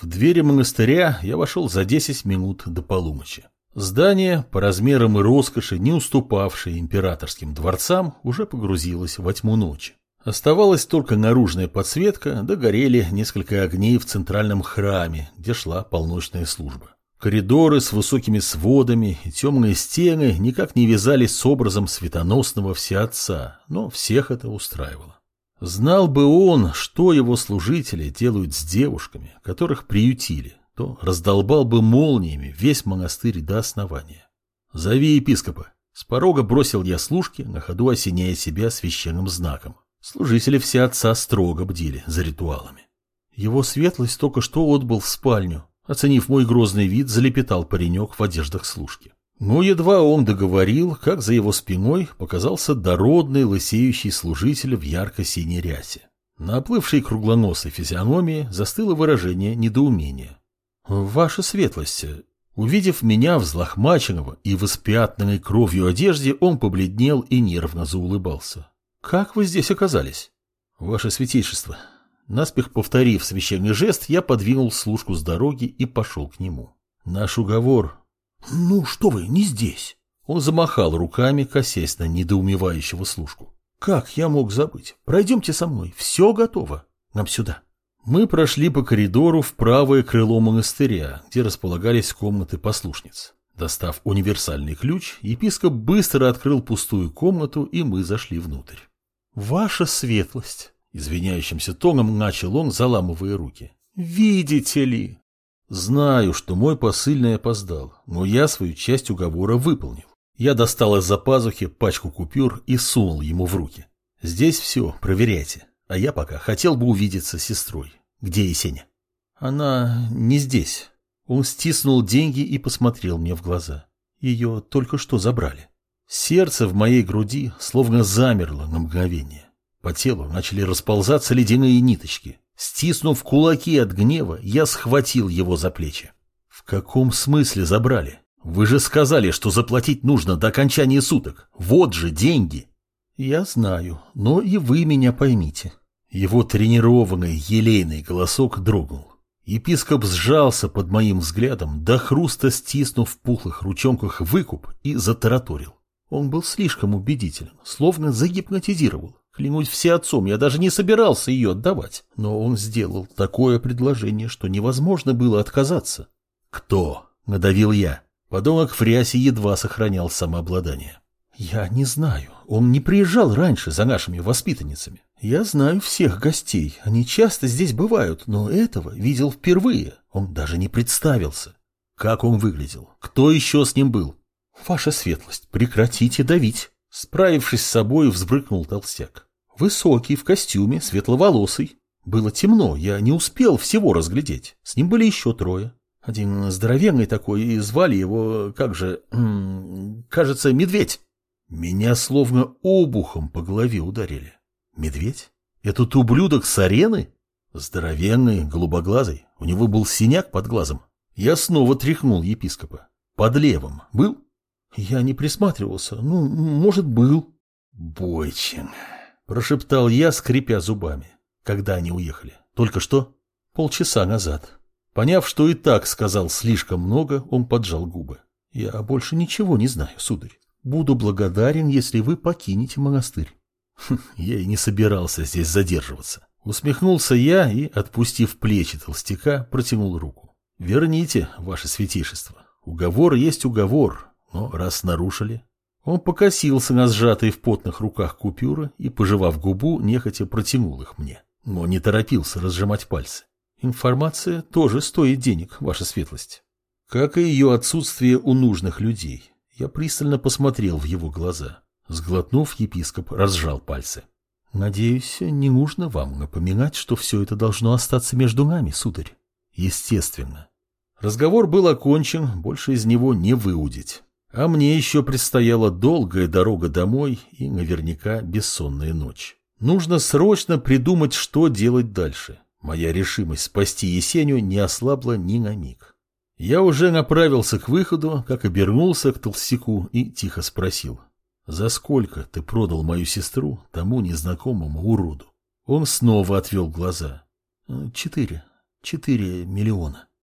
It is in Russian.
В двери монастыря я вошел за 10 минут до полуночи. Здание, по размерам и роскоши, не уступавшее императорским дворцам, уже погрузилось во тьму ночи. Оставалась только наружная подсветка, да горели несколько огней в центральном храме, где шла полночная служба. Коридоры с высокими сводами и темные стены никак не вязались с образом светоносного всеотца, но всех это устраивало. Знал бы он, что его служители делают с девушками, которых приютили, то раздолбал бы молниями весь монастырь до основания. «Зови епископа». С порога бросил я служки, на ходу осеняя себя священным знаком. Служители все отца строго бдили за ритуалами. Его светлость только что отбыл в спальню. Оценив мой грозный вид, залепетал паренек в одеждах служки. Но едва он договорил, как за его спиной показался дородный лысеющий служитель в ярко-синей рясе. На оплывшей круглоносой физиономии застыло выражение недоумения. «Ваша светлость!» Увидев меня взлохмаченного и воспятнанной кровью одежде, он побледнел и нервно заулыбался. «Как вы здесь оказались?» «Ваше святейшество!» Наспех повторив священный жест, я подвинул служку с дороги и пошел к нему. Наш уговор... «Ну, что вы, не здесь!» Он замахал руками, косясь на недоумевающего служку. «Как я мог забыть? Пройдемте со мной, все готово. Нам сюда». Мы прошли по коридору в правое крыло монастыря, где располагались комнаты послушниц. Достав универсальный ключ, епископ быстро открыл пустую комнату, и мы зашли внутрь. «Ваша светлость!» — извиняющимся тоном начал он, заламывая руки. «Видите ли?» «Знаю, что мой посыльный опоздал, но я свою часть уговора выполнил. Я достал из-за пазухи пачку купюр и сунул ему в руки. Здесь все, проверяйте. А я пока хотел бы увидеться с сестрой. Где Есеня? Она не здесь. Он стиснул деньги и посмотрел мне в глаза. Ее только что забрали. Сердце в моей груди словно замерло на мгновение. По телу начали расползаться ледяные ниточки. Стиснув кулаки от гнева, я схватил его за плечи. В каком смысле забрали? Вы же сказали, что заплатить нужно до окончания суток. Вот же деньги. «Я знаю, но и вы меня поймите». Его тренированный елейный голосок дрогнул. Епископ сжался под моим взглядом, до хруста стиснув в пухлых ручонках выкуп и затараторил. Он был слишком убедителен, словно загипнотизировал. Клянусь все отцом, я даже не собирался ее отдавать. Но он сделал такое предложение, что невозможно было отказаться. «Кто?» — надавил я. Подонок Фряси едва сохранял самообладание. «Я не знаю. Он не приезжал раньше за нашими воспитанницами. Я знаю всех гостей. Они часто здесь бывают, но этого видел впервые. Он даже не представился. Как он выглядел? Кто еще с ним был?» «Ваша светлость, прекратите давить!» Справившись с собой, взбрыкнул толстяк. Высокий, в костюме, светловолосый. Было темно, я не успел всего разглядеть. С ним были еще трое. Один здоровенный такой, и звали его, как же, кажется, Медведь. Меня словно обухом по голове ударили. Медведь? Этот ублюдок с арены? Здоровенный, голубоглазый. У него был синяк под глазом. Я снова тряхнул епископа. Под левым. Был? Я не присматривался. Ну, может, был. Бойчин. Прошептал я, скрипя зубами. Когда они уехали? Только что? Полчаса назад. Поняв, что и так сказал слишком много, он поджал губы. Я больше ничего не знаю, сударь. Буду благодарен, если вы покинете монастырь. Хм, я и не собирался здесь задерживаться. Усмехнулся я и, отпустив плечи толстяка, протянул руку. Верните, ваше святейшество. Уговор есть уговор, но раз нарушили... Он покосился на сжатые в потных руках купюры и, пожевав губу, нехотя протянул их мне, но не торопился разжимать пальцы. Информация тоже стоит денег, ваша светлость. Как и ее отсутствие у нужных людей. Я пристально посмотрел в его глаза. Сглотнув, епископ разжал пальцы. «Надеюсь, не нужно вам напоминать, что все это должно остаться между нами, сударь?» «Естественно». Разговор был окончен, больше из него не выудить. А мне еще предстояла долгая дорога домой и наверняка бессонная ночь. Нужно срочно придумать, что делать дальше. Моя решимость спасти Есеню не ослабла ни на миг. Я уже направился к выходу, как обернулся к толстяку и тихо спросил. «За сколько ты продал мою сестру тому незнакомому уроду?» Он снова отвел глаза. «Четыре. 4 миллиона.